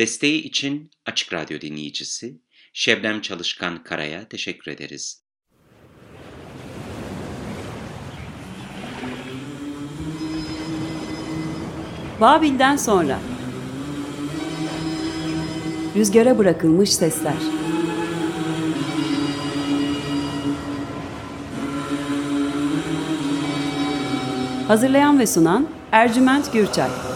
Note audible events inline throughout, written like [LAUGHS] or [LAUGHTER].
Desteği için Açık Radyo dinleyicisi Şebnem Çalışkan Kara'ya teşekkür ederiz. Babil'den sonra. Rüzgara bırakılmış sesler. Hazırlayan ve sunan Ercüment Gürçay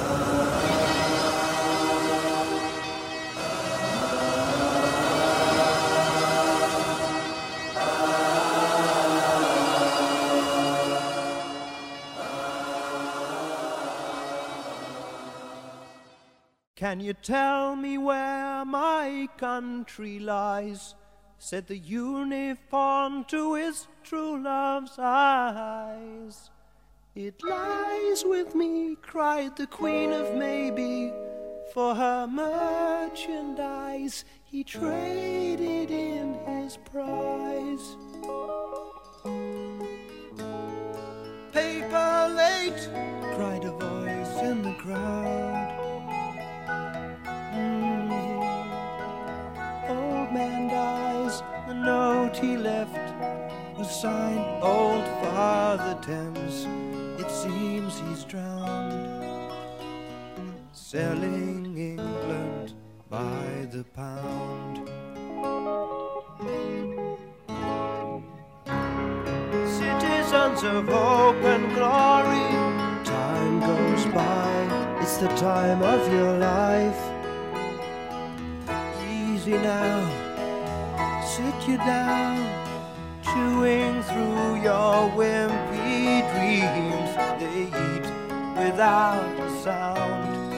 Can you tell me where my country lies? Said the uniform to his true love's eyes. It lies with me, cried the Queen of Maybe. For her merchandise he traded in his prize. Paper late, cried a voice in the crowd. Dies, the note he left was signed Old Father Thames. It seems he's drowned, selling England by the pound. Citizens of hope and glory, time goes by, it's the time of your life. Easy now, sit you down, chewing through your wimpy dreams. They eat without a sound,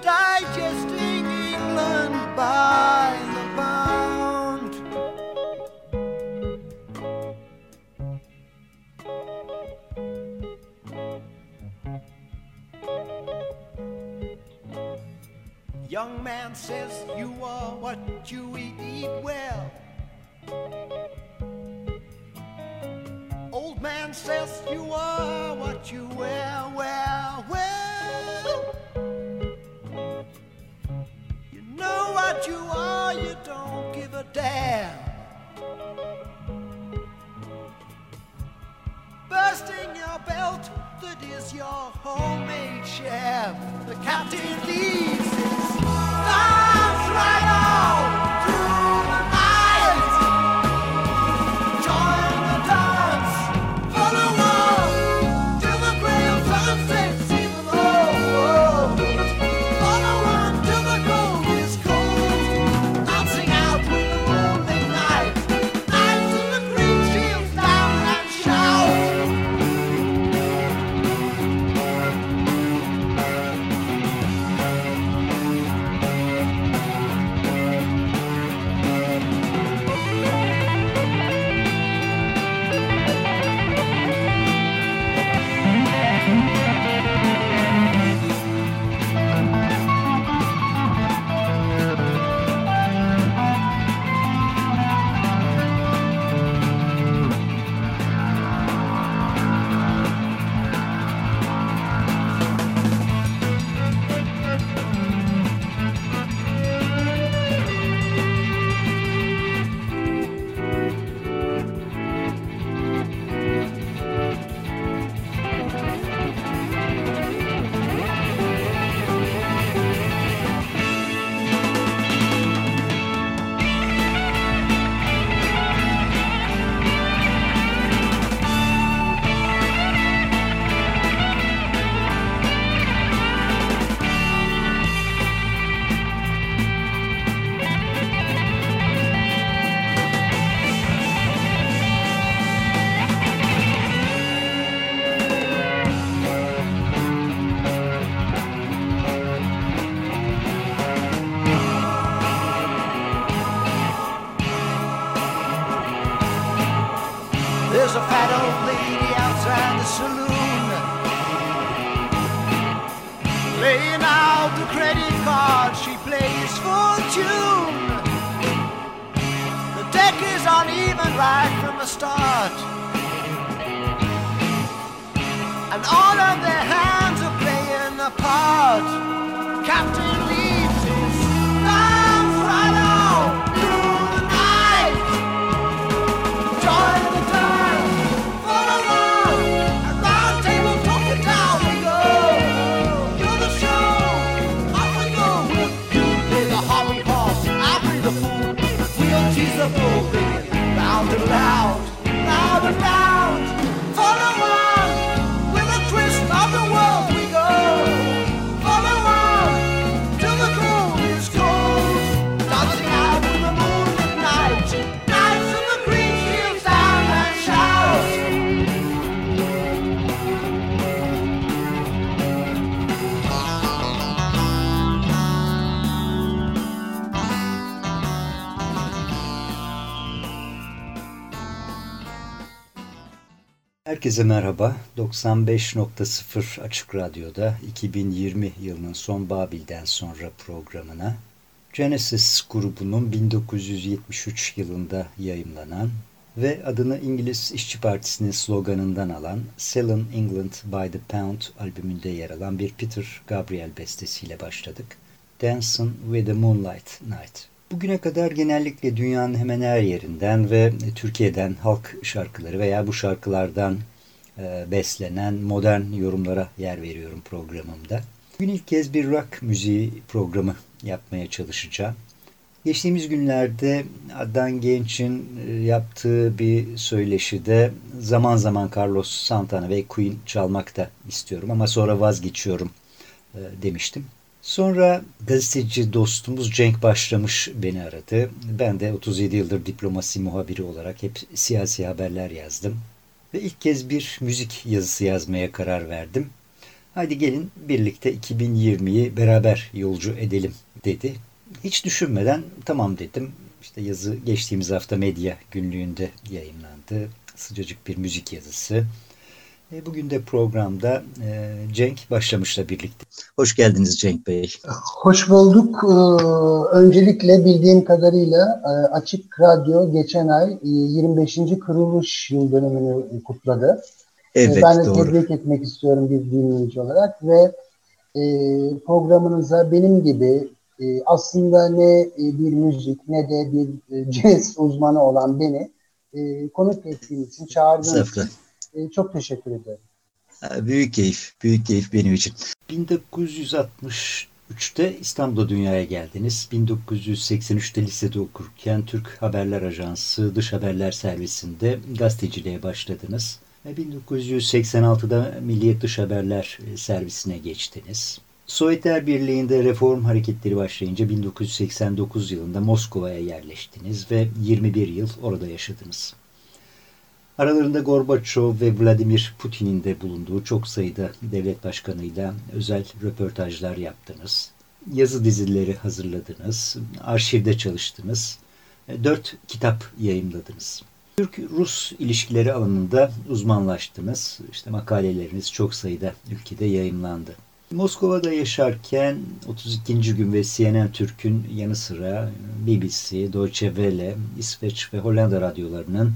digesting England by Young man says you are what you eat, well. Old man says you are what you wear, well, well. You know what you are, you don't give a damn. Bursting your belt, that is your homemade chef. The captain leaves stars right on. of moving and loud. Herkese merhaba. 95.0 Açık Radyo'da 2020 yılının son Babil'den sonra programına Genesis grubunun 1973 yılında yayımlanan ve adını İngiliz İşçi Partisi'nin sloganından alan Selling England by the Pound albümünde yer alan bir Peter Gabriel bestesiyle başladık. Dancing with the Moonlight Night. Bugüne kadar genellikle dünyanın hemen her yerinden ve Türkiye'den halk şarkıları veya bu şarkılardan beslenen modern yorumlara yer veriyorum programımda. Bugün ilk kez bir rock müziği programı yapmaya çalışacağım. Geçtiğimiz günlerde Adnan Genç'in e, yaptığı bir söyleşide zaman zaman Carlos Santana ve Queen çalmak da istiyorum ama sonra vazgeçiyorum e, demiştim. Sonra gazeteci dostumuz Cenk Başlamış beni aradı. Ben de 37 yıldır diplomasi muhabiri olarak hep siyasi haberler yazdım. Ve ilk kez bir müzik yazısı yazmaya karar verdim. Hadi gelin birlikte 2020'yi beraber yolcu edelim dedi. Hiç düşünmeden tamam dedim. İşte yazı geçtiğimiz hafta medya günlüğünde yayınlandı. Sıcacık bir müzik yazısı. E, Bugün de programda e, Cenk Başlamış'la birlikte. Hoş geldiniz Cenk Bey. Hoş bulduk. Ee, Öncelikle bildiğim kadarıyla e, Açık Radyo geçen ay e, 25. kuruluş yıl dönümünü kutladı. E, Evet ben de doğru. tebrik etmek istiyorum bir dinleyici olarak ve e, programınıza benim gibi e, aslında ne e, bir müzik ne de bir e, [LAUGHS] jazz uzmanı olan beni e, konuk ettiğiniz için çağırdığınız için e, çok teşekkür ederim. Ha, Büyük keyif, büyük keyif benim için. 1963'te İstanbul'da dünyaya geldiniz. 1983'te lisede okurken Türk Haberler Ajansı Dış Haberler Servisi'nde gazeteciliğe başladınız. Ve 1986'da Milliyet Dış Haberler Servisi'ne geçtiniz. Sovyetler Birliği'nde reform hareketleri başlayınca 1989 yılında Moskova'ya yerleştiniz ve 21 yıl orada yaşadınız. Aralarında Gorbaçov ve Vladimir Putin'in de bulunduğu çok sayıda devlet başkanıyla özel röportajlar yaptınız. Yazı dizileri hazırladınız, arşivde çalıştınız, e, dört kitap yayımladınız. Türk-Rus ilişkileri alanında uzmanlaştınız. İşte makaleleriniz çok sayıda ülkede yayımlandı. Moskova'da yaşarken 32. gün ve CNN Türk'ün yanı sıra BBC, Deutsche Welle, İsveç ve Hollanda radyolarının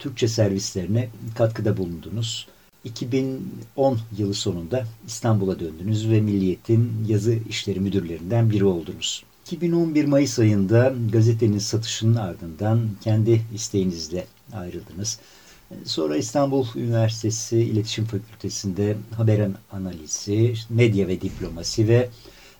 Türkçe servislerine katkıda bulundunuz. 2010 yılı sonunda İstanbul'a döndünüz ve Milliyet'in yazı işleri müdürlerinden biri oldunuz. 2011 Mayıs ayında gazetenin satışının ardından kendi isteğinizle ayrıldınız. Sonra İstanbul Üniversitesi İletişim Fakültesi'nde haber analizi, medya ve diplomasi ve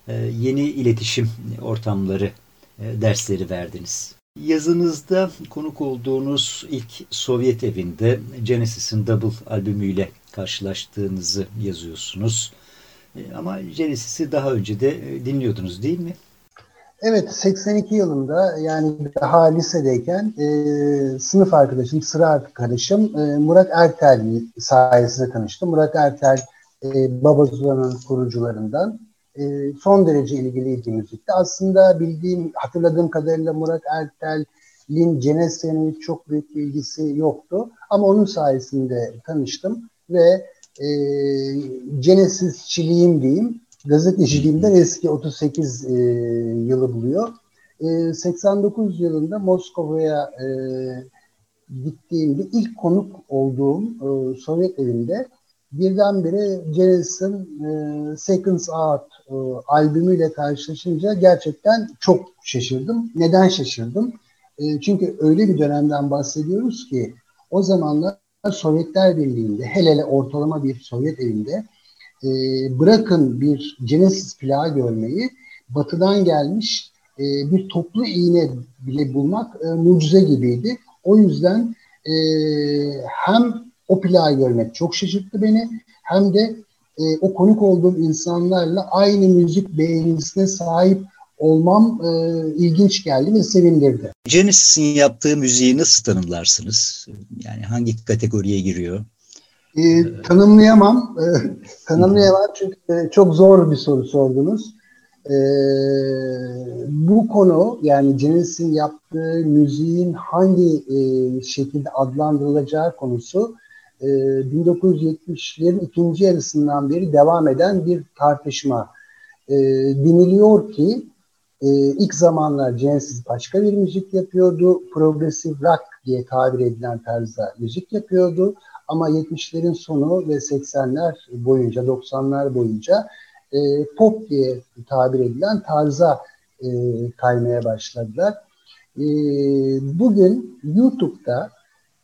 e, yeni iletişim ortamları e, dersleri verdiniz. Yazınızda konuk olduğunuz ilk Sovyet evinde Genesis'in Double albümüyle karşılaştığınızı yazıyorsunuz. E, Ama Genesis'i daha önce de e, dinliyordunuz değil mi? Evet, 82 yılında yani daha lisedeyken e, sınıf arkadaşım, sıra arkadaşım e, Murat Ertel sayesinde tanıştım. Murat Ertel e, Babazula'nın kurucularından. E, son derece ilgiliydi müzikte. Aslında bildiğim, hatırladığım kadarıyla Murat Ertel'in Genesis'e çok büyük bir ilgisi yoktu. Ama onun sayesinde tanıştım ve e, Genesisçiliğim diyeyim, gazeteciliğimden eski 38 e, yılı buluyor. E, 89 yılında Moskova'ya e, gittiğimde ilk konuk olduğum e, Sovyet evinde birdenbire Genesis'in e, Seconds Out e, albümüyle karşılaşınca gerçekten çok şaşırdım. Neden şaşırdım? E, çünkü öyle bir dönemden bahsediyoruz ki o zamanlar Sovyetler Birliği'nde hele hele ortalama bir Sovyet evinde e, bırakın bir Genesis plağı görmeyi batıdan gelmiş e, bir toplu iğne bile bulmak e, mucize gibiydi. O yüzden e, hem o plağı görmek çok şaşırttı beni hem de e, o konuk olduğum insanlarla aynı müzik beğenisine sahip olmam e, ilginç geldi ve sevindirdi. Genesis'in yaptığı müziği nasıl tanımlarsınız? Yani hangi kategoriye giriyor? E, tanımlayamam. E, [LAUGHS] tanımlayamam çünkü e, çok zor bir soru sordunuz. E, bu konu yani Genesis'in yaptığı müziğin hangi e, şekilde adlandırılacağı konusu e, 1970'lerin ikinci yarısından beri devam eden bir tartışma. E, deniliyor ki e, ilk zamanlar Genesis başka bir müzik yapıyordu. Progressive rock diye tabir edilen tarzda müzik yapıyordu. Ama 70'lerin sonu ve 80'ler boyunca, 90'lar boyunca e, pop diye tabir edilen tarza e, kaymaya başladılar. E, bugün YouTube'da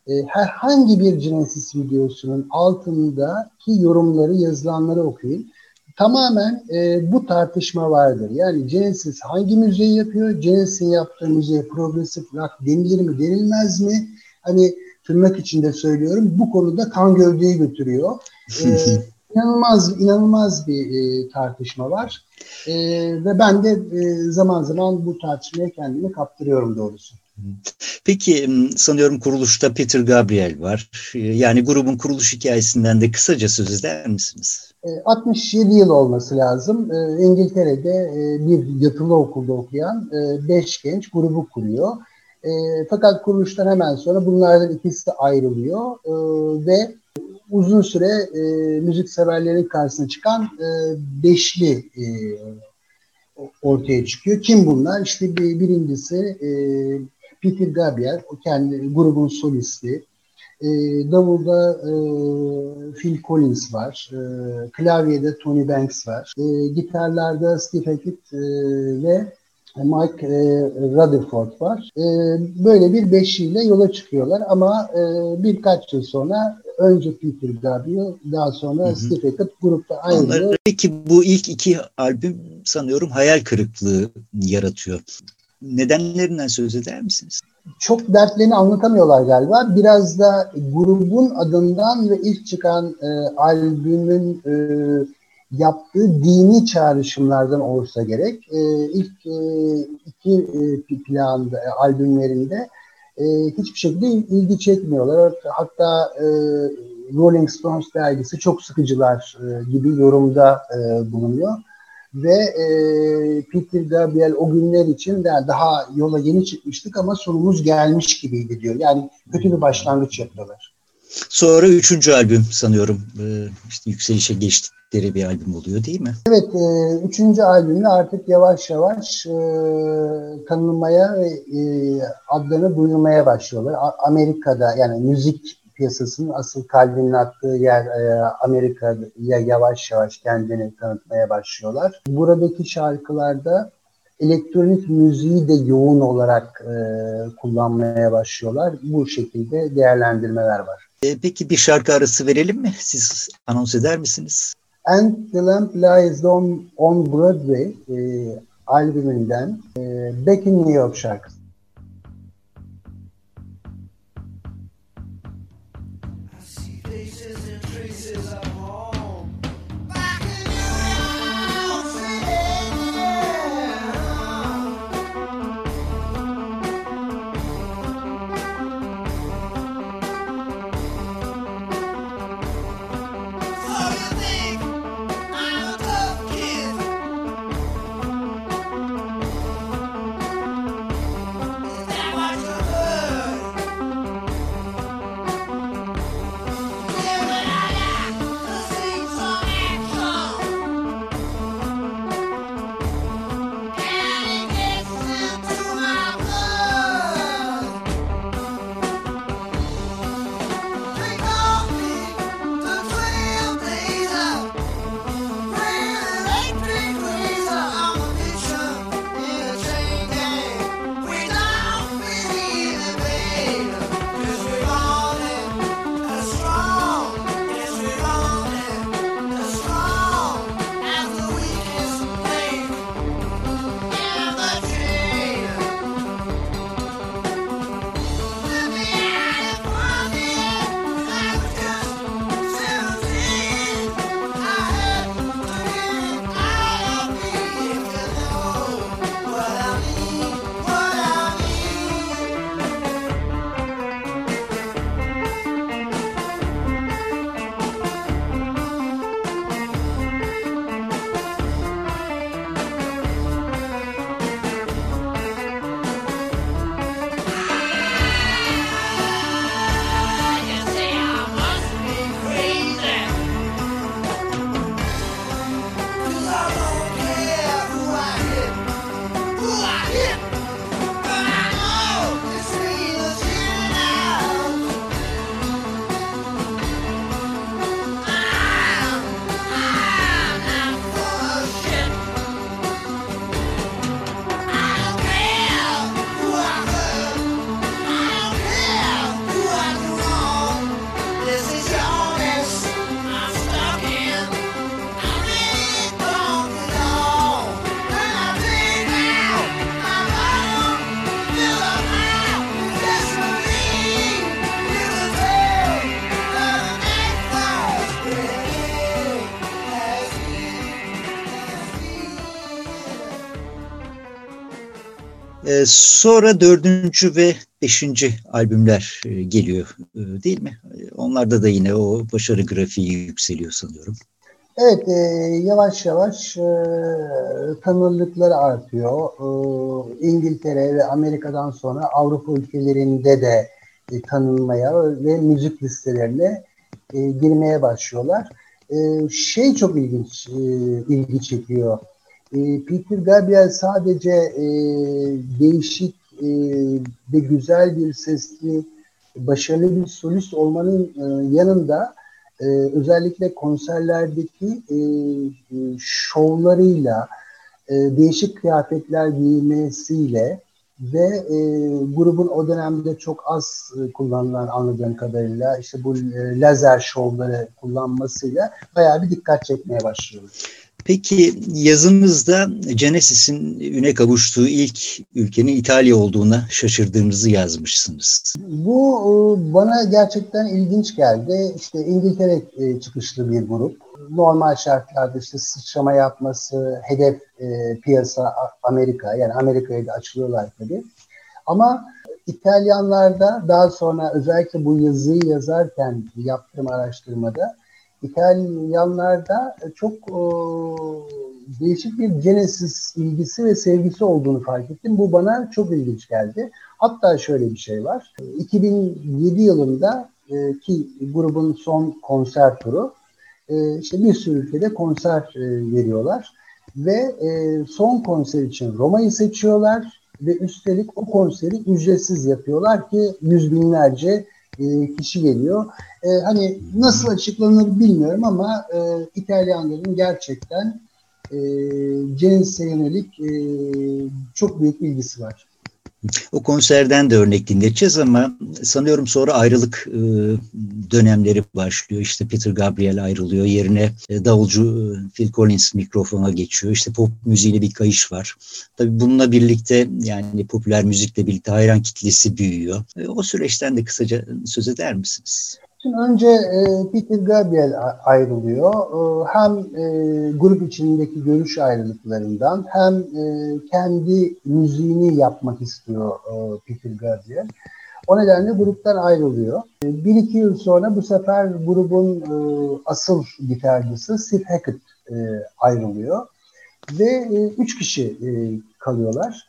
e, herhangi bir Genesis videosunun altındaki yorumları, yazılanları okuyun. Tamamen e, bu tartışma vardır. Yani Genesis hangi müziği yapıyor? Genesis'in yaptığı müziğe progressive rock denilir mi, denilmez mi? Hani tırnak içinde söylüyorum. Bu konuda kan gövdeyi götürüyor. E, [LAUGHS] inanılmaz inanılmaz bir e, tartışma var. E, ve ben de e, zaman zaman bu tartışmaya kendimi kaptırıyorum doğrusu. Peki sanıyorum kuruluşta Peter Gabriel var. Yani grubun kuruluş hikayesinden de kısaca söz eder misiniz? 67 yıl olması lazım. İngiltere'de bir yatılı okulda okuyan 5 genç grubu kuruyor. Fakat kuruluştan hemen sonra bunlardan ikisi de ayrılıyor ve uzun süre müzik severlerin karşısına çıkan beşli ortaya çıkıyor. Kim bunlar? İşte birincisi Peter Gabriel, o kendi grubun solisti. E, davulda e, Phil Collins var. E, klavyede Tony Banks var. E, gitarlarda Steve Hackett e, ve Mike e, Rutherford var. E, böyle bir beşiyle yola çıkıyorlar ama e, birkaç yıl sonra önce Peter Gabriel daha sonra hı hı. Steve Hackett grupta ayrılıyor. Peki bu ilk iki albüm sanıyorum hayal kırıklığı yaratıyor nedenlerinden söz eder misiniz? Çok dertlerini anlatamıyorlar galiba. Biraz da grubun adından ve ilk çıkan e, albümün e, yaptığı dini çağrışımlardan olsa gerek. E, ilk e, iki e, planda, e, albümlerinde e, hiçbir şekilde ilgi çekmiyorlar. Hatta e, Rolling Stones dergisi çok sıkıcılar e, gibi yorumda e, bulunuyor ve e, Peter Gabriel o günler için de daha yola yeni çıkmıştık ama sonumuz gelmiş gibiydi diyor. Yani kötü bir başlangıç yapıyorlar. Sonra üçüncü albüm sanıyorum e, işte yükselişe geçtikleri bir albüm oluyor değil mi? Evet, e, üçüncü albümle artık yavaş yavaş e, tanınmaya ve e, adlarını duyurmaya başlıyorlar. A- Amerika'da yani müzik piyasasının asıl kalbinin attığı yer e, Amerika'ya yavaş yavaş kendini tanıtmaya başlıyorlar. Buradaki şarkılarda elektronik müziği de yoğun olarak e, kullanmaya başlıyorlar. Bu şekilde değerlendirmeler var. E, peki bir şarkı arası verelim mi? Siz anons eder misiniz? And the Lamp Lies on, on Broadway e, albümünden e, Back in New York şarkısı. Ee, sonra dördüncü ve beşinci albümler e, geliyor e, değil mi? E, Onlarda da yine o başarı grafiği yükseliyor sanıyorum. Evet, e, yavaş yavaş e, tanınırlıkları artıyor. E, İngiltere ve Amerika'dan sonra Avrupa ülkelerinde de e, tanınmaya ve müzik listelerine e, girmeye başlıyorlar. E, şey çok ilginç, e, ilgi çekiyor. E, Peter Gabriel sadece e, değişik e, ve güzel bir sesli, başarılı bir solist olmanın e, yanında e, özellikle konserlerdeki e, e, şovlarıyla, e, değişik kıyafetler giymesiyle ve e, grubun o dönemde çok az e, kullanılan anladığım kadarıyla işte bu e, lazer şovları kullanmasıyla bayağı bir dikkat çekmeye başlıyor. Peki yazınızda Genesis'in üne kavuştuğu ilk ülkenin İtalya olduğuna şaşırdığınızı yazmışsınız. Bu e, bana gerçekten ilginç geldi. İşte İngiltere e, çıkışlı bir grup. Normal şartlarda işte sıçrama yapması, hedef e, piyasa Amerika. Yani Amerika'ya da açılıyorlar tabii. Ama İtalyanlarda daha sonra özellikle bu yazıyı yazarken yaptığım araştırmada İtalyanlarda çok e, değişik bir Genesis ilgisi ve sevgisi olduğunu fark ettim. Bu bana çok ilginç geldi. Hatta şöyle bir şey var. 2007 yılında e, ki grubun son konser turu e, işte bir sürü ülkede konser e, veriyorlar ve e, son konser için Roma'yı seçiyorlar ve üstelik o konseri ücretsiz yapıyorlar ki yüz binlerce e, kişi geliyor. E, hani nasıl açıklanır bilmiyorum ama e, İtalyanların gerçekten e, Genesis'e yönelik e, çok büyük bir ilgisi var. O konserden de örnek dinleyeceğiz ama sanıyorum sonra ayrılık e, dönemleri başlıyor. İşte Peter Gabriel ayrılıyor. Yerine e, davulcu e, Phil Collins mikrofona geçiyor. İşte pop müziğiyle bir kayış var. Tabii bununla birlikte yani popüler müzikle birlikte hayran kitlesi büyüyor. O süreçten de kısaca söz eder misiniz? Şimdi önce e, Peter Gabriel ayrılıyor. E, hem e, grup içindeki görüş ayrılıklarından hem e, kendi müziğini yapmak istiyor e, Peter Gabriel. O nedenle gruptan ayrılıyor. E, bir iki yıl sonra bu sefer grubun e, asıl gitarcısı Steve Hackett e, ayrılıyor. Ve e, üç kişi e, kalıyorlar.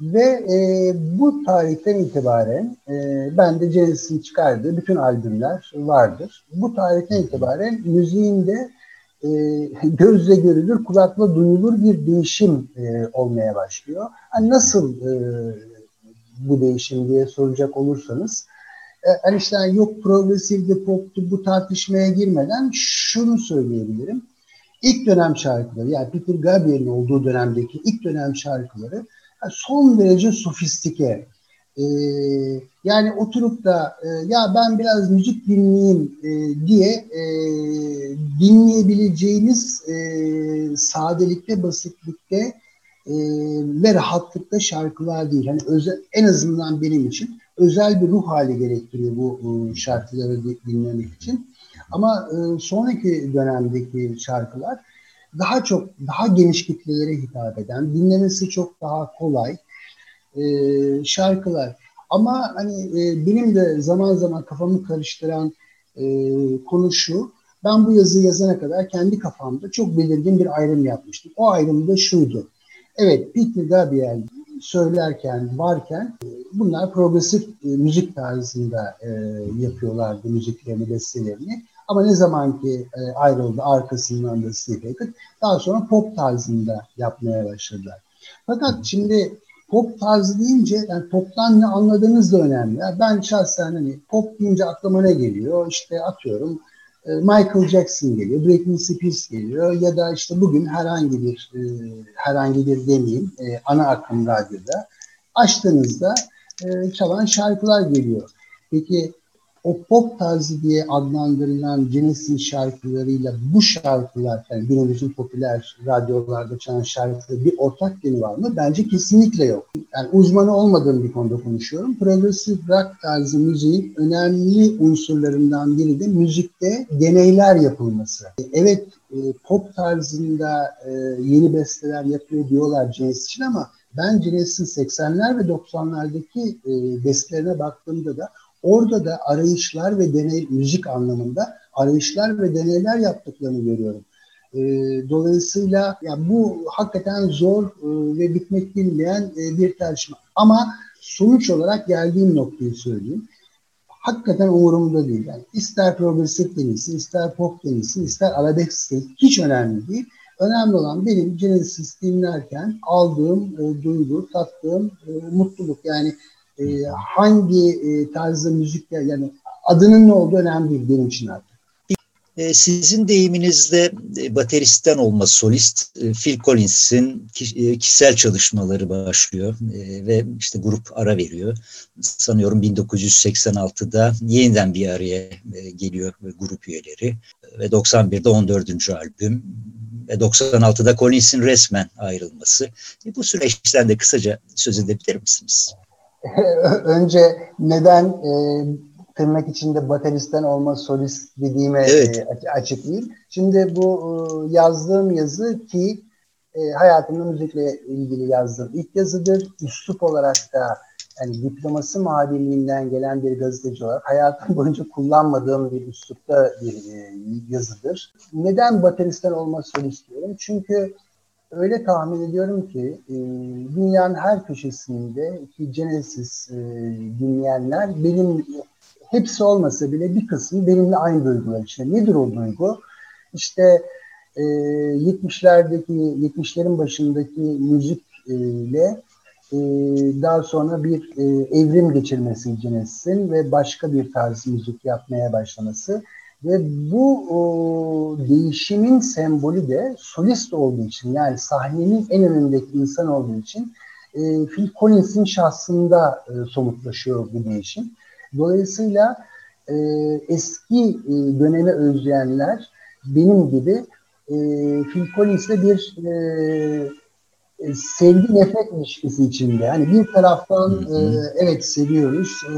Ve e, bu tarihten itibaren e, ben de Genesis'in çıkardığı bütün albümler vardır. Bu tarihten itibaren müziğinde e, gözle görülür, kulakla duyulur bir değişim e, olmaya başlıyor. Hani nasıl e, bu değişim diye soracak olursanız, e, hani işte yok progresifti, poptu bu tartışmaya girmeden şunu söyleyebilirim. İlk dönem şarkıları yani Peter Gabriel'in olduğu dönemdeki ilk dönem şarkıları son derece sofistike. Ee, yani oturup da e, ya ben biraz müzik dinleyeyim e, diye e, dinleyebileceğiniz e, sadelikte, basitlikte e, ve rahatlıkta şarkılar değil. Yani özel, en azından benim için özel bir ruh hali gerektiriyor bu e, şarkıları di- dinlemek için. Ama e, sonraki dönemdeki şarkılar daha çok daha geniş kitlelere hitap eden, dinlemesi çok daha kolay e, şarkılar. Ama hani e, benim de zaman zaman kafamı karıştıran e, konu şu. Ben bu yazıyı yazana kadar kendi kafamda çok belirgin bir ayrım yapmıştım. O ayrım da şuydu. Evet Peter Gabriel söylerken, varken e, bunlar progresif e, müzik tarzında e, yapıyorlardı müziklerini, bestelerini. Ama ne zaman ki e, ayrıldı arkasından da Steve Hackett daha sonra pop tarzında yapmaya başladılar. Fakat şimdi pop tarzı deyince yani poptan ne anladığınız da önemli. Yani ben şahsen hani pop deyince aklıma ne geliyor? İşte atıyorum e, Michael Jackson geliyor, Britney Spears geliyor ya da işte bugün herhangi bir e, herhangi bir demeyeyim e, ana akım radyoda açtığınızda e, çalan şarkılar geliyor. Peki o pop tarzı diye adlandırılan Genesis şarkılarıyla bu şarkılar, yani günümüzün popüler radyolarda çalan şarkıları bir ortak yönü var mı? Bence kesinlikle yok. Yani uzmanı olmadığım bir konuda konuşuyorum. Progressive rock tarzı müziğin önemli unsurlarından biri de müzikte deneyler yapılması. Evet e, pop tarzında e, yeni besteler yapıyor diyorlar Genesis için ama ben Genesis'in 80'ler ve 90'lardaki e, bestelerine baktığımda da orada da arayışlar ve deney müzik anlamında arayışlar ve deneyler yaptıklarını görüyorum. E, dolayısıyla ya bu hakikaten zor e, ve bitmek bilmeyen e, bir tartışma. Ama sonuç olarak geldiğim noktayı söyleyeyim. Hakikaten umurumda değil. Yani ister progresif denilsin, ister pop denilsin, ister arabesk denilsin, hiç önemli değil. Önemli olan benim Genesis dinlerken aldığım e, duygu, tattığım e, mutluluk. Yani e, hangi e, tarzda müzik yani adının ne olduğu önemli değil benim için artık. E, sizin deyiminizle e, bateristten olma solist e, Phil Collins'in kişisel çalışmaları başlıyor ve işte grup ara veriyor. Sanıyorum 1986'da yeniden bir araya geliyor grup üyeleri ve 91'de 14. albüm ve 96'da Collins'in resmen ayrılması. Bu süreçten de kısaca söz edebilir misiniz? [LAUGHS] Önce neden e, tırnak içinde bateristen olma solist dediğime evet. e, açıklayayım. Şimdi bu e, yazdığım yazı ki e, hayatımda müzikle ilgili yazdığım ilk yazıdır. Üslup olarak da yani diploması muhabirliğinden gelen bir gazeteci olarak hayatım boyunca kullanmadığım bir üslupta bir e, yazıdır. Neden bateristen olma solist diyorum? Çünkü öyle tahmin ediyorum ki e, dünyanın her köşesinde ki Genesis e, dinleyenler benim hepsi olmasa bile bir kısmı benimle aynı duygular içinde. Nedir o duygu? İşte e, 70'lerdeki, 70'lerin başındaki müzikle e, daha sonra bir e, evrim geçirmesi Genesis'in ve başka bir tarz müzik yapmaya başlaması ve bu o, değişimin sembolü de solist olduğu için yani sahnenin en önündeki insan olduğu için e, Phil Collins'in şahsında e, somutlaşıyor bu değişim. Dolayısıyla e, eski e, dönemi özleyenler benim gibi e, Phil Collins'le bir e, e, sevgi nefret ilişkisi içinde. Hani bir taraftan e, evet seviyoruz, e,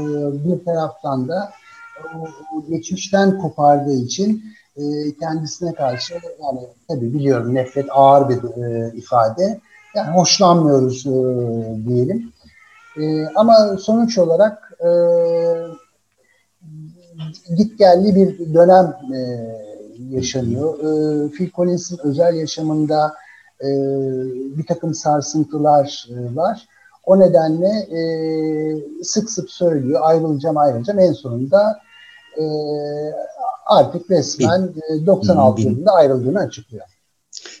bir taraftan da o, geçmişten kopardığı için e, kendisine karşı yani tabii biliyorum nefret ağır bir e, ifade. Yani hoşlanmıyoruz e, diyelim. E, ama sonuç olarak e, git gelli bir dönem e, yaşanıyor. E, Phil Collins'in özel yaşamında e, bir takım sarsıntılar e, var. O nedenle e, sık sık söylüyor ayrılacağım ayrılacağım. En sonunda e, artık resmen e, 96 yılında ayrıldığını açıklıyor.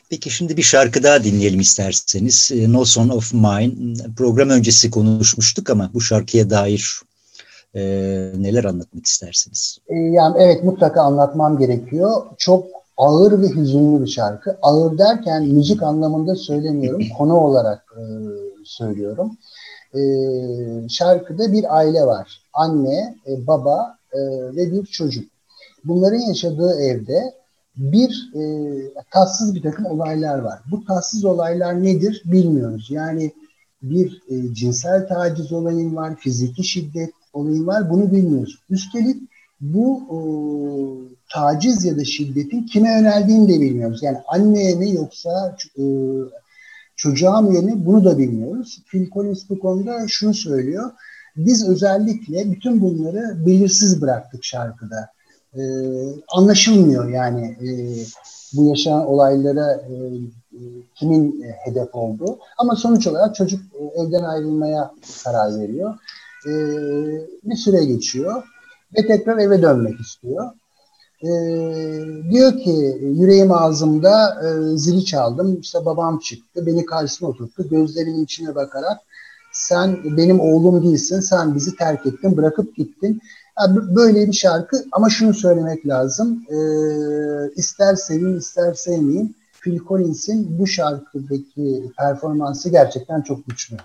Peki şimdi bir şarkı daha dinleyelim isterseniz. E, no Son of Mine. Program öncesi konuşmuştuk ama bu şarkıya dair e, neler anlatmak istersiniz? E, yani evet mutlaka anlatmam gerekiyor. Çok ağır ve hüzünlü bir şarkı. Ağır derken müzik anlamında söylemiyorum. [CLEARS THROAT] konu olarak e, söylüyorum. E, şarkıda bir aile var. Anne, e, baba e, ve bir çocuk. Bunların yaşadığı evde bir e, tatsız bir takım olaylar var. Bu tatsız olaylar nedir bilmiyoruz. Yani bir e, cinsel taciz olayın var, fiziki şiddet olayın var bunu bilmiyoruz. Üstelik bu e, taciz ya da şiddetin kime yöneldiğini de bilmiyoruz. Yani anneye mi yoksa e, çocuğa mı yönelik bunu da bilmiyoruz. Phil Collins bu konuda şunu söylüyor. Biz özellikle bütün bunları belirsiz bıraktık şarkıda e, anlaşılmıyor yani e, bu yaşanan olaylara e, kimin e, hedef olduğu. Ama sonuç olarak çocuk e, evden ayrılmaya karar veriyor. E, bir süre geçiyor ve tekrar eve dönmek istiyor. E, diyor ki yüreğim ağzımda e, zili çaldım. İşte babam çıktı. Beni karşısına oturttu. Gözlerimin içine bakarak sen benim oğlum değilsin. Sen bizi terk ettin. Bırakıp gittin. Yani böyle bir şarkı ama şunu söylemek lazım. E, ister seveyim ister sevmeyeyim Phil Collins'in bu şarkıdaki performansı gerçekten çok güçlü.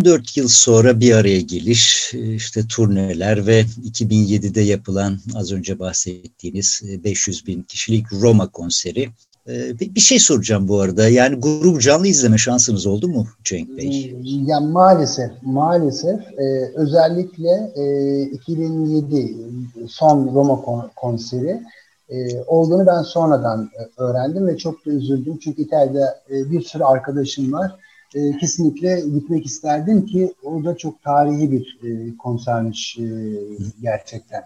14 yıl sonra bir araya geliş, işte turneler ve 2007'de yapılan az önce bahsettiğiniz 500 bin kişilik Roma konseri. Bir şey soracağım bu arada. Yani grubu canlı izleme şansınız oldu mu Cenk Bey? Ya maalesef, maalesef e, özellikle e, 2007 son Roma konseri e, olduğunu ben sonradan e, öğrendim ve çok da üzüldüm. Çünkü İtalya'da e, bir sürü arkadaşım var. E, kesinlikle gitmek isterdim ki o da çok tarihi bir e, konsermiş e, gerçekten.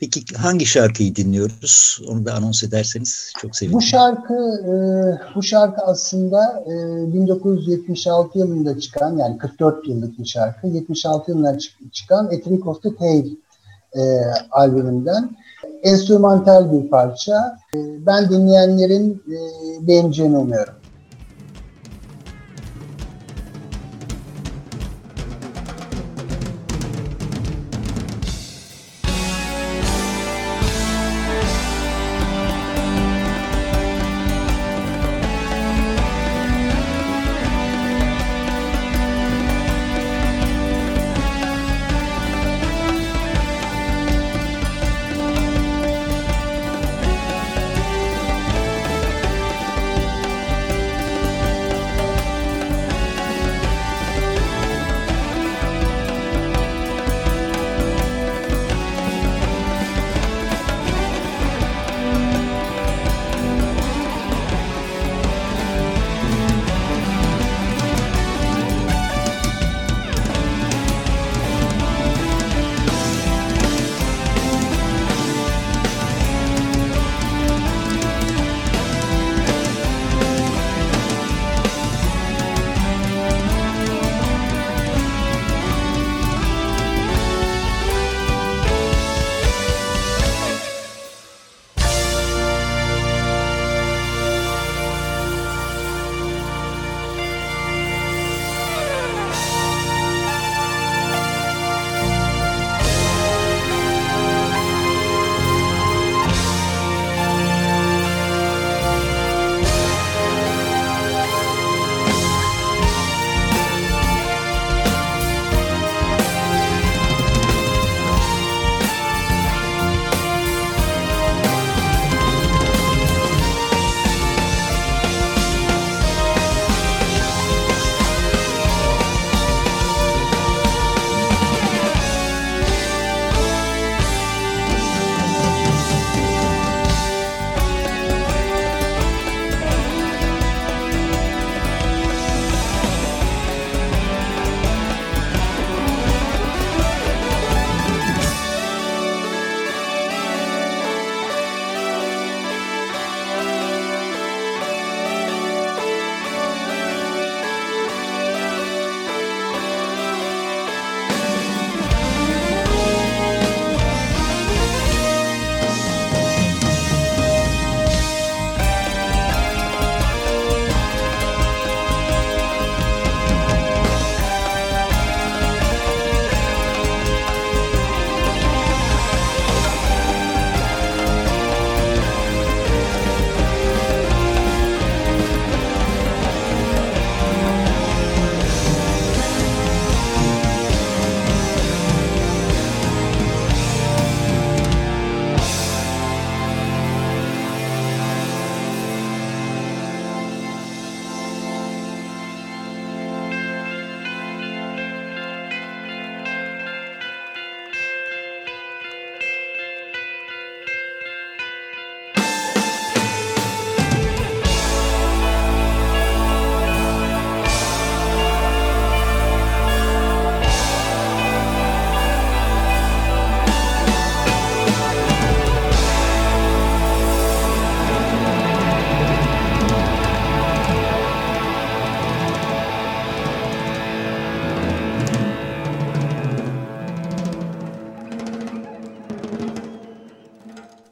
Peki hangi şarkıyı dinliyoruz? Onu da anons ederseniz çok sevinirim. Bu şarkı e, bu şarkı aslında e, 1976 yılında çıkan yani 44 yıllık bir şarkı. 76 yılında çıkan A Trick of the Tail e, albümünden enstrümantal bir parça. E, ben dinleyenlerin e, beğeneceğini umuyorum.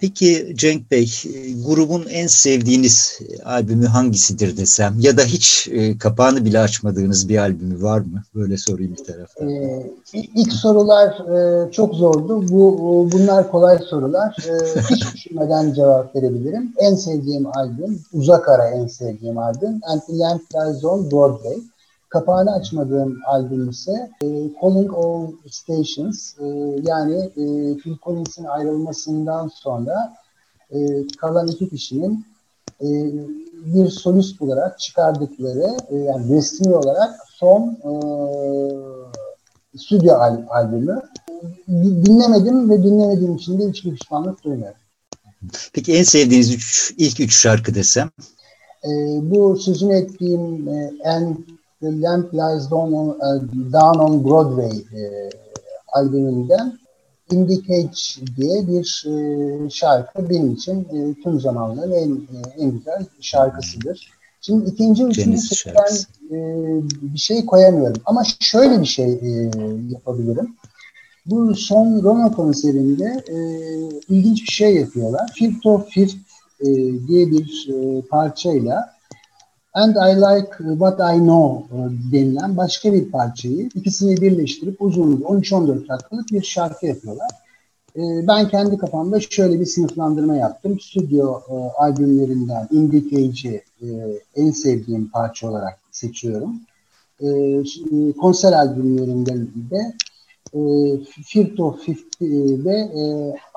Peki Cenk Bey, grubun en sevdiğiniz albümü hangisidir desem ya da hiç e, kapağını bile açmadığınız bir albümü var mı? Böyle sorayım bir taraftan. Ee, ilk sorular e, çok zordu. Bu bunlar kolay sorular. E, [LAUGHS] hiç düşünmeden cevap verebilirim. En sevdiğim albüm, uzak ara en sevdiğim albüm, And the Lamp Lies on Broadway. Kapağını açmadığım albüm ise e, Calling All Stations e, yani e, Phil Collins'in ayrılmasından sonra e, kalan iki kişinin e, bir solist olarak çıkardıkları e, yani resmi olarak son e, stüdyo al- albümü. Di- Dinlemedim ve dinlemediğim için de hiçbir pişmanlık duymuyorum. Peki en sevdiğiniz üç, ilk üç şarkı desem? E, bu sözünü ettiğim e, And the Lamp Lies Down on, e, Down on Broadway e, albümünden In the Cage diye bir e, şarkı benim için e, tüm zamanların en, e, en güzel şarkısıdır. Şimdi ikinci, üçüncü ben e, bir şey koyamıyorum. Ama şöyle bir şey e, yapabilirim. Bu son Roma konserinde e, ilginç bir şey yapıyorlar. Fifth of Fifth e, diye bir e, parçayla And I Like What I Know e, denilen başka bir parçayı ikisini birleştirip uzun 13-14 dakikalık bir şarkı yapıyorlar. E, ben kendi kafamda şöyle bir sınıflandırma yaptım. Stüdyo e, albümlerinden Indie en sevdiğim parça olarak seçiyorum. Konser albümlerinden de Fifth e, ve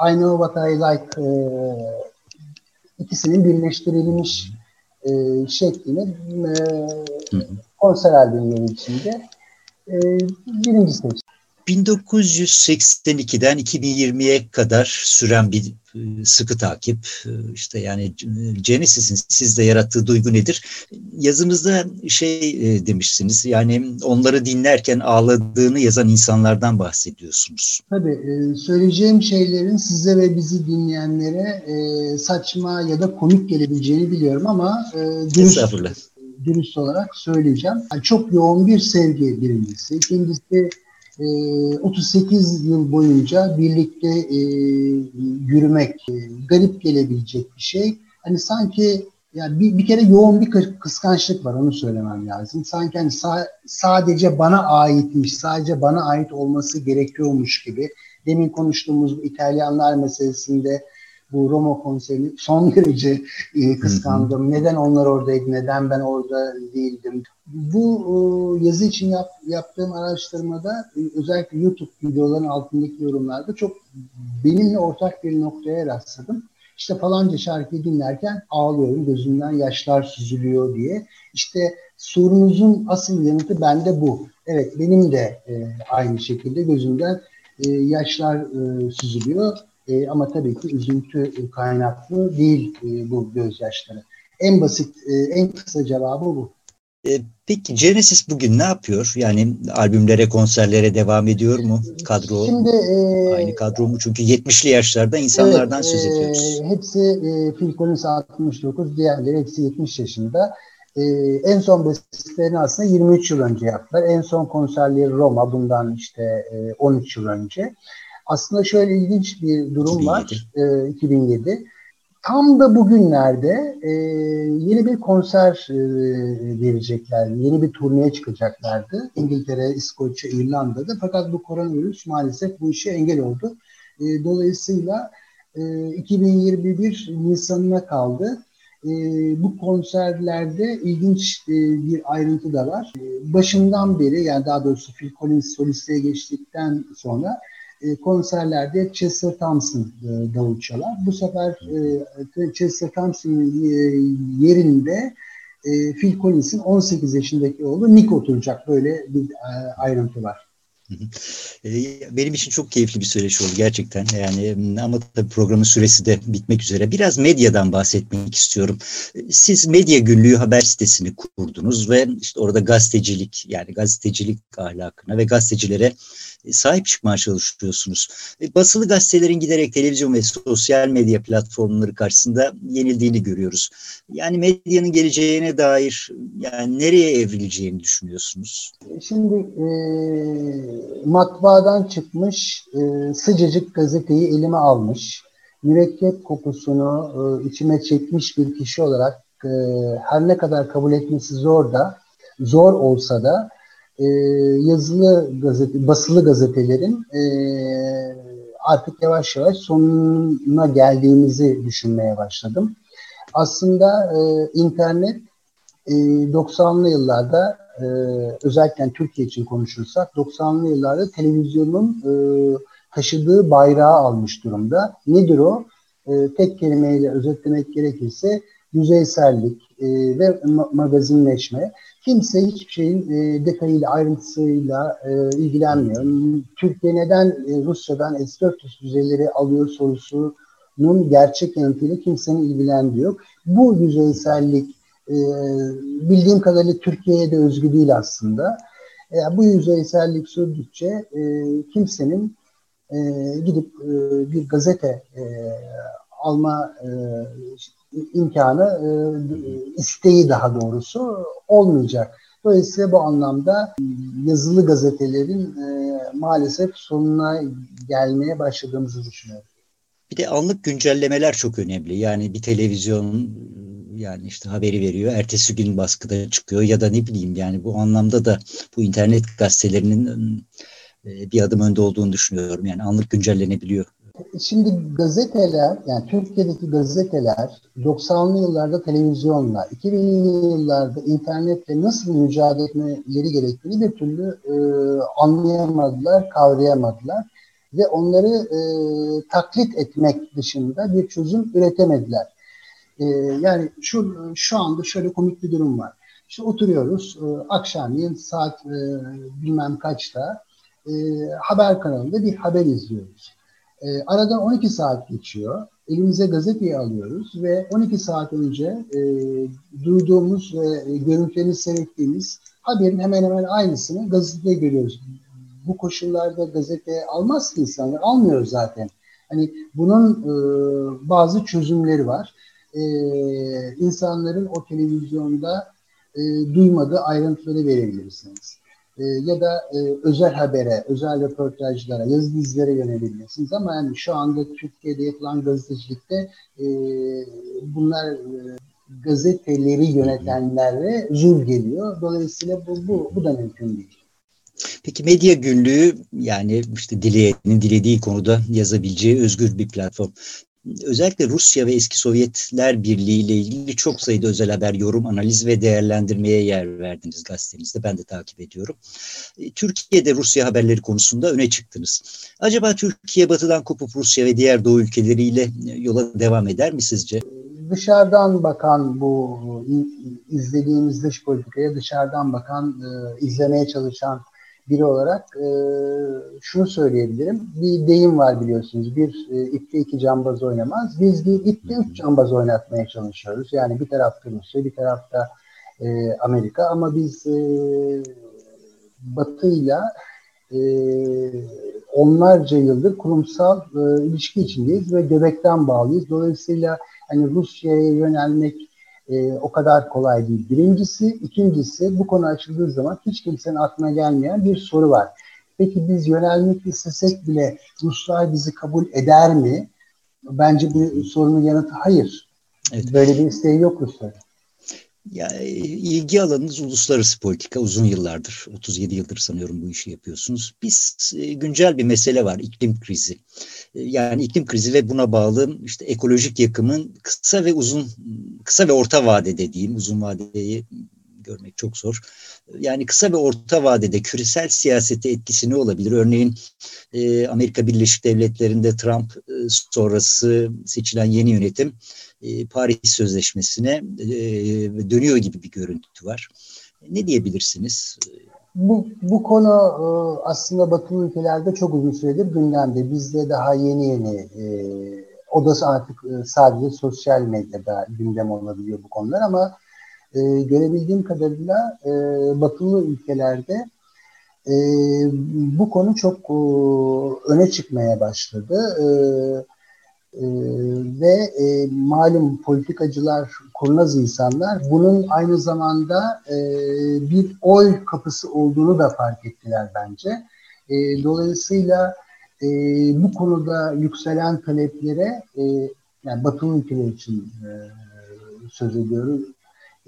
I Know What I Like ikisinin birleştirilmiş e, şeklini e, konser albümleri içinde e, birinci seçtim. 1982'den 2020'ye kadar süren bir e, sıkı takip. E, işte yani e, Genesis'in sizde yarattığı duygu nedir? Yazınızda şey demişsiniz yani onları dinlerken ağladığını yazan insanlardan bahsediyorsunuz. Tabii söyleyeceğim şeylerin size ve bizi dinleyenlere saçma ya da komik gelebileceğini biliyorum ama dürüst, dürüst olarak söyleyeceğim. Yani çok yoğun bir sevgi birincisi. İkincisi 38 yıl boyunca birlikte e, yürümek e, garip gelebilecek bir şey. Hani sanki yani bir, bir kere yoğun bir kı- kıskançlık var onu söylemem lazım. Sanki hani sa- sadece bana aitmiş, sadece bana ait olması gerekiyormuş gibi. Demin konuştuğumuz İtalyanlar meselesinde bu Roma konserini son [LAUGHS] derece e, kıskandım. Neden onlar oradaydı, neden ben orada değildim. Bu e, yazı için yap, yaptığım araştırmada e, özellikle YouTube videoların altındaki yorumlarda çok benimle ortak bir noktaya rastladım. İşte falanca şarkıyı dinlerken ağlıyorum, gözümden yaşlar süzülüyor diye. İşte sorunuzun asıl yanıtı bende bu. Evet benim de e, aynı şekilde gözümden e, yaşlar e, süzülüyor. E, ama tabii ki üzüntü kaynaklı değil e, bu gözyaşları. En basit, e, en kısa cevabı bu. E, Peki Genesis bugün ne yapıyor? Yani albümlere, konserlere devam ediyor mu? Kadro Şimdi e, aynı kadro mu? Çünkü 70'li yaşlarda insanlardan Evet, söz e, ediyoruz. hepsi e, Phil Collins 69, diğerleri hepsi 70 yaşında. E, en son bestelerini aslında 23 yıl önce yaptılar. En son konserleri Roma bundan işte e, 13 yıl önce. Aslında şöyle ilginç bir durum 2007. var. E, 2007. Tam da bugünlerde e, yeni bir konser e, verecekler, yeni bir turneye çıkacaklardı. İngiltere, İskoçya, İrlanda'da. Fakat bu koronavirüs maalesef bu işe engel oldu. E, dolayısıyla e, 2021 Nisan'ına kaldı. E, bu konserlerde ilginç e, bir ayrıntı da var. E, başından beri yani daha doğrusu Phil Collins solisteye geçtikten sonra e, konserlerde Chester Thompson e, davul çalar. Bu sefer e, Chester Thompson'ın e, yerinde e, Phil Collins'in 18 yaşındaki oğlu Nick oturacak. Böyle bir ayrıntı var. E, Benim için çok keyifli bir söyleşi oldu gerçekten. Yani m, ama tabii programın süresi de bitmek üzere. Biraz medyadan bahsetmek istiyorum. Siz Medya Günlüğü haber sitesini kurdunuz ve işte orada gazetecilik yani gazetecilik ahlakına ve gazetecilere e, sahip çıkmaya çalışıyorsunuz. E, Basılı gazetelerin giderek televizyon ve sosyal medya platformları karşısında yenildiğini görüyoruz. Yani medyanın geleceğine dair yani nereye evrileceğini düşünüyorsunuz? Şimdi e, matbaadan çıkmış e, sıcacık gazeteyi elime almış, mürekkep kokusunu e, içime çekmiş bir kişi olarak e, her ne kadar kabul etmesi zor da zor olsa da e, yazılı gazete, basılı gazetelerin e, artık yavaş yavaş sonuna geldiğimizi düşünmeye başladım. Aslında e, internet e, 90'lı yıllarda e, özellikle Türkiye için konuşursak 90'lı yıllarda televizyonun e, taşıdığı bayrağı almış durumda. Nedir o? E, tek kelimeyle özetlemek gerekirse yüzeysellik e, ve ma- magazinleşme. Kimse hiçbir şeyin e, detayıyla, ayrıntısıyla e, ilgilenmiyor. Türkiye neden e, Rusya'dan S-400 füzeleri alıyor sorusunun gerçek yanıtıyla kimsenin ilgilendiği yok. Bu yüzeysellik e, bildiğim kadarıyla Türkiye'ye de özgü değil aslında. E, bu yüzeysellik sürdükçe e, kimsenin e, gidip e, bir gazete e, alma e, imkanı, e, isteği daha doğrusu olmayacak. Dolayısıyla bu anlamda yazılı gazetelerin e, maalesef sonuna gelmeye başladığımızı düşünüyorum. Bir de anlık güncellemeler çok önemli. Yani bir televizyon yani işte haberi veriyor. Ertesi gün baskıda çıkıyor ya da ne bileyim yani bu anlamda da bu internet gazetelerinin e, bir adım önde olduğunu düşünüyorum. Yani anlık güncellenebiliyor. Şimdi gazeteler, yani Türkiye'deki gazeteler 90'lı yıllarda televizyonla, 2000'li yıllarda internetle nasıl mücadele etmeleri gerektiğini bir türlü e, anlayamadılar, kavrayamadılar ve onları e, taklit etmek dışında bir çözüm üretemediler. E, yani şu şu anda şöyle komik bir durum var. İşte oturuyoruz, e, akşamleyin saat e, bilmem kaçta e, haber kanalında bir haber izliyoruz. E, aradan 12 saat geçiyor. Elimize gazeteyi alıyoruz ve 12 saat önce e, duyduğumuz ve görüntülerini seyrettiğimiz haberin hemen hemen aynısını gazetede görüyoruz. Bu koşullarda gazete almaz ki insanlar. Almıyor zaten. Hani bunun e, bazı çözümleri var. E, insanların o televizyonda e, duymadığı ayrıntıları verebilirsiniz e, ya da e, özel habere, özel röportajlara, yazı dizilere yönelebilirsiniz. Ama yani şu anda Türkiye'de yapılan gazetecilikte e, bunlar e, gazeteleri yönetenlere zul geliyor. Dolayısıyla bu, bu, bu da mümkün değil. Peki medya günlüğü yani işte dileyenin dilediği konuda yazabileceği özgür bir platform özellikle Rusya ve eski Sovyetler Birliği ile ilgili çok sayıda özel haber, yorum, analiz ve değerlendirmeye yer verdiniz gazetenizde. Ben de takip ediyorum. E, Türkiye'de Rusya haberleri konusunda öne çıktınız. Acaba Türkiye batıdan kopup Rusya ve diğer Doğu ülkeleriyle yola devam eder mi sizce? Dışarıdan bakan bu izlediğimiz dış politikaya dışarıdan bakan, e, izlemeye çalışan biri olarak e, şunu söyleyebilirim. Bir deyim var biliyorsunuz. Bir e, ipte iki cambaz oynamaz. Biz bir ipte üç cambaz oynatmaya çalışıyoruz. Yani bir tarafta Rusya, bir tarafta e, Amerika. Ama biz e, Batı'yla e, onlarca yıldır kurumsal e, ilişki içindeyiz ve göbekten bağlıyız. Dolayısıyla hani Rusya'ya yönelmek e, o kadar kolay değil. Birincisi, ikincisi bu konu açıldığı zaman hiç kimsenin aklına gelmeyen bir soru var. Peki biz yönelmek istesek bile Ruslar bizi kabul eder mi? Bence bu sorunun yanıtı hayır. Evet. Böyle bir isteği yok Rusların. Ya, ilgi alanınız uluslararası politika uzun yıllardır, 37 yıldır sanıyorum bu işi yapıyorsunuz. Biz e, güncel bir mesele var, iklim krizi. E, yani iklim krizi ve buna bağlı işte ekolojik yakımın kısa ve uzun, kısa ve orta vadede diyeyim, uzun vadeyi görmek çok zor. Yani kısa ve orta vadede küresel siyasete etkisi ne olabilir? Örneğin e, Amerika Birleşik Devletleri'nde Trump e, sonrası seçilen yeni yönetim e, Paris Sözleşmesi'ne e, dönüyor gibi bir görüntü var. Ne diyebilirsiniz? Bu, bu konu e, aslında batılı ülkelerde çok uzun süredir gündemde. Bizde daha yeni yeni e, odası artık e, sadece sosyal medyada gündem olabiliyor bu konular ama e, görebildiğim kadarıyla e, batılı ülkelerde e, bu konu çok e, öne çıkmaya başladı. E, e, ve e, malum politikacılar, kurnaz insanlar bunun aynı zamanda e, bir oy kapısı olduğunu da fark ettiler bence. E, dolayısıyla e, bu konuda yükselen taleplere e, yani batılı ülkeler için e, söz ediyorum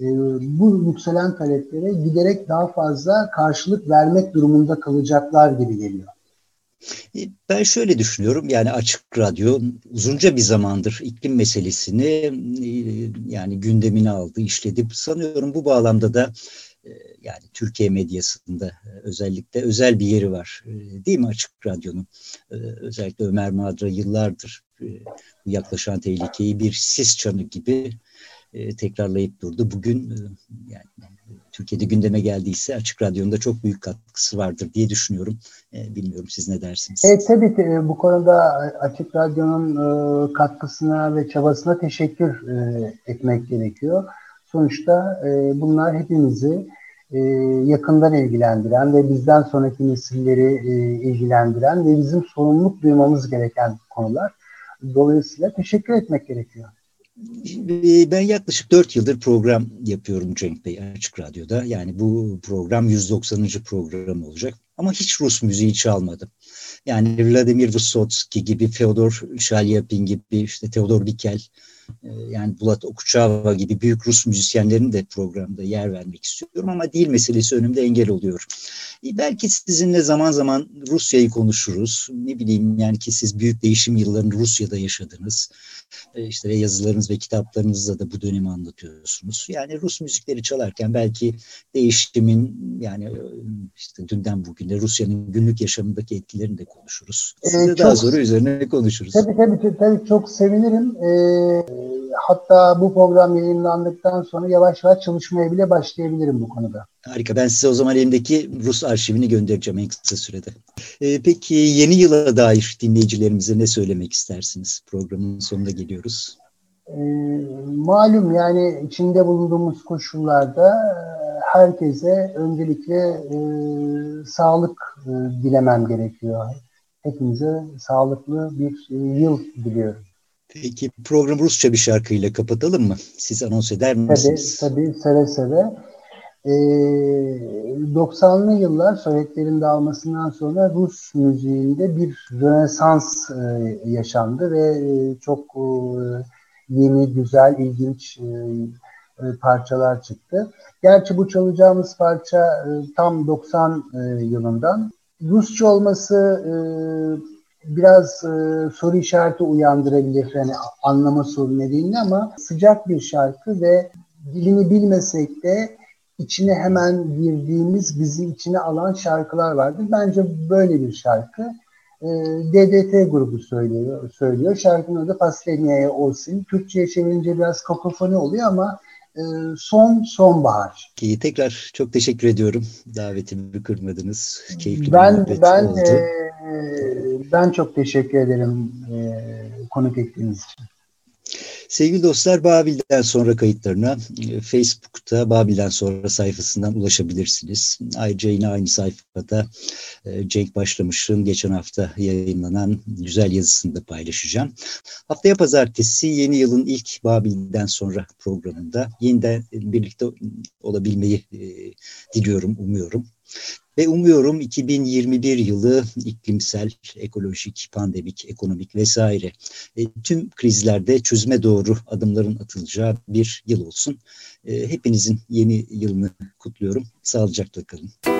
e, bu yükselen taleplere giderek daha fazla karşılık vermek durumunda kalacaklar gibi geliyor. E, ben şöyle düşünüyorum yani açık radyo uzunca bir zamandır iklim meselesini e, yani gündemine aldı, işledi. Sanıyorum bu bağlamda da yani Türkiye medyasında e, özellikle özel bir yeri var. E, değil mi Açık Radyo'nun? E, özellikle Ömer Madra yıllardır e, yaklaşan tehlikeyi bir sis çanı gibi e, tekrarlayıp durdu. Bugün e, yani Türkiye'de gündeme geldiyse Açık Radyo'nun da çok büyük katkısı vardır diye düşünüyorum. E, bilmiyorum siz ne dersiniz? Evet tabii ki bu konuda Açık Radyo'nun katkısına ve çabasına teşekkür etmek gerekiyor. Sonuçta bunlar hepimizi yakından ilgilendiren ve bizden sonraki nesilleri e, ilgilendiren ve bizim sorumluluk duymamız gereken konular. Dolayısıyla teşekkür etmek gerekiyor. Ee, ben yaklaşık 4 yıldır program yapıyorum Cenk Bey Açık Radyo'da. Yani bu program 190. program olacak. Ama hiç Rus müziği çalmadım. Yani Vladimir Vysotsky gibi, Feodor Shalyapin gibi, işte Theodor Bikel, e, yani Bulat Okuçava gibi büyük Rus müzisyenlerin de programda yer vermek istiyorum ama dil meselesi önümde engel oluyor. E, belki sizinle zaman zaman Rusya'yı konuşuruz. Ne bileyim yani ki siz büyük değişim yıllarını Rusya'da yaşadınız. E, işte ve yazılarınız ve kitaplarınızda da bu dönemi anlatıyorsunuz. Yani Rus müzikleri çalarken belki değişimin yani işte dünden bugüne Rusya'nın günlük yaşamındaki etkilerini de konuşuruz. Size Ee, daha çok- sonra üzerine konuşuruz. Tabii tabii tabii, tabii çok sevinirim. Ee, hatta bu program yayınlandıktan sonra yavaş yavaş çalışmaya bile başlayabilirim bu konuda. Harika. Ben size o zaman elimdeki Rus arşivini göndereceğim en kısa sürede. Ee, peki yeni yıla dair dinleyicilerimize ne söylemek istersiniz? Programın sonuna geliyoruz. Ee, malum yani içinde bulunduğumuz koşullarda e, herkese öncelikle e, sağlık e, dilemem gerekiyor. Hepimize sağlıklı bir e, yıl diliyorum. Peki program Rusça bir şarkıyla kapatalım mı? Siz anons eder Tabii, misiniz? tabii seve seve. Ee, 90'lı yıllar Sovyetlerin dağılmasından sonra Rus müziğinde bir rönesans e, yaşandı ve e, çok e, yeni, güzel, ilginç parçalar çıktı. Gerçi bu çalacağımız parça tam 90 e, yılından. Rusça olması biraz soru işareti uyandırabilir hani anlama sorunu nedeniyle ama sıcak bir şarkı ve dilini bilmesek de içine hemen girdiğimiz bizi içine alan şarkılar vardır. Bence böyle bir şarkı. E, DDT grubu söylüyor. söylüyor. Şarkının adı Pasleniya'ya olsun. Türkçe'ye çevirince biraz kakofoni oluyor ama e, son sonbahar. Peki, tekrar çok teşekkür ediyorum. Davetimi kırmadınız. Keyifli bir Ben muhabbet ben oldu. e, ben çok teşekkür ederim e, konuk ettiğiniz için. Sevgili dostlar Babil'den sonra kayıtlarına e, Facebook'ta Babil'den sonra sayfasından ulaşabilirsiniz. Ayrıca yine aynı sayfada e, Cenk Başlamış'ın geçen hafta yayınlanan güzel yazısını da paylaşacağım. Haftaya pazartesi yeni yılın ilk Babil'den sonra programında yeniden birlikte olabilmeyi e, diliyorum, umuyorum. Ve umuyorum 2021 yılı iklimsel, ekolojik, pandemik, ekonomik vesaire e, tüm krizlerde çözüme doğru adımların atılacağı bir yıl olsun. E, hepinizin yeni yılını kutluyorum. Sağlıcakla kalın.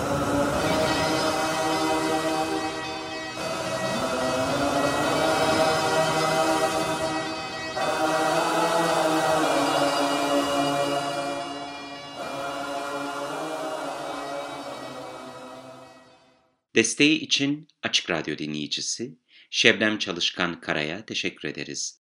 Desteği için Açık Radyo dinleyicisi Şebnem Çalışkan Kara'ya teşekkür ederiz.